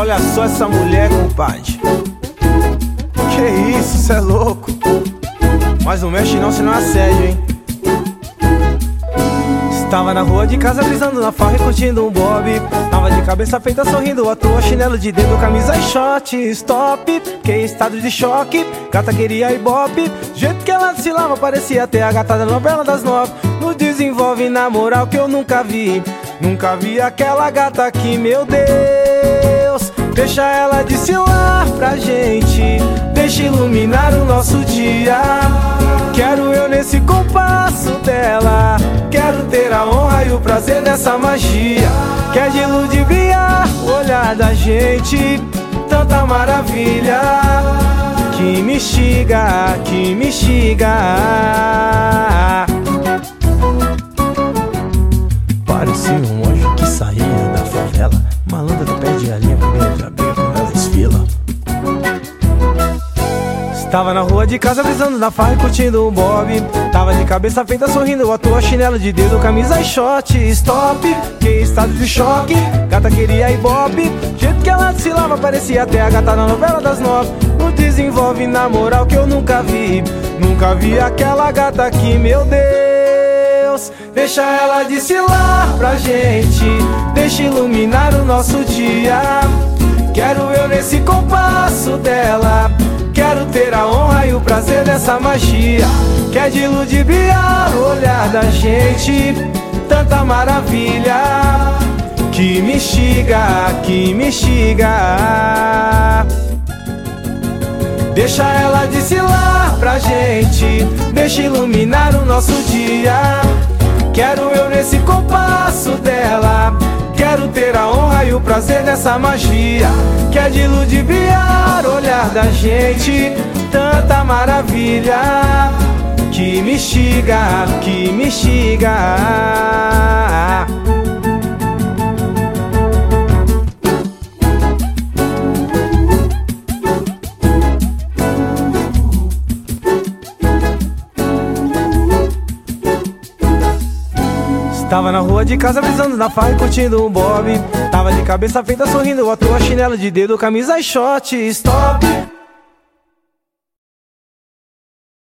olha só essa mulher, compadre. Que isso, cê é louco. Mas não mexe não, senão assédio, hein? Estava na rua de casa brisando na farra e curtindo um bob. Tava de cabeça feita sorrindo à toa Chinelo de dedo, camisa e short. Stop, que estado de choque. Gata queria ibope. Jeito que ela desfilava parecia até a gata da novela das nove. No desenvolve na moral que eu nunca vi. Nunca vi aquela gata aqui, meu Deus Deixa ela desfilar pra gente. Deixa iluminar o nosso dia. Quero eu nesse compasso dela. Quero ter a honra e o prazer dessa magia. Que é de ludibriar o olhar da gente. Tanta maravilha Que me instiga, que me instiga Um anjo que saía da favela. Malandra do pé de primeiro abril, quando ela desfila Tava na rua de casa brisando na farra e curtindo um bob. Tava de cabeça feita sorrindo à toa Chinelo de dedo, camisa e short. Stop, que estado de choque. Gata queria ibope Jeito que ela desfilava parecia até a gata na novela das nove. No desenvolve na moral que eu nunca vi. Nunca vi aquela gata aqui, meu Deus Deixa ela desfilar pra gente Deixa iluminar o nosso dia. Quero eu nesse compasso dela Quero ter a honra e o prazer dessa magia Que é de ludibriar o olhar da gente. Tanta maravilha Que me instiga, que me instiga. Deixa ela desfilar pra gente Deixa iluminar o nosso dia Quero eu nesse compasso dela. Quero ter a honra e o prazer dessa magia Que é de ludibriar o olhar da gente. Tanta maravilha Que me instiga, que me instiga Tava na rua de casa brisando na farra e curtindo um bob. Tava de cabeça feita sorrindo à toa Chinelo de dedo, camisa e short Stop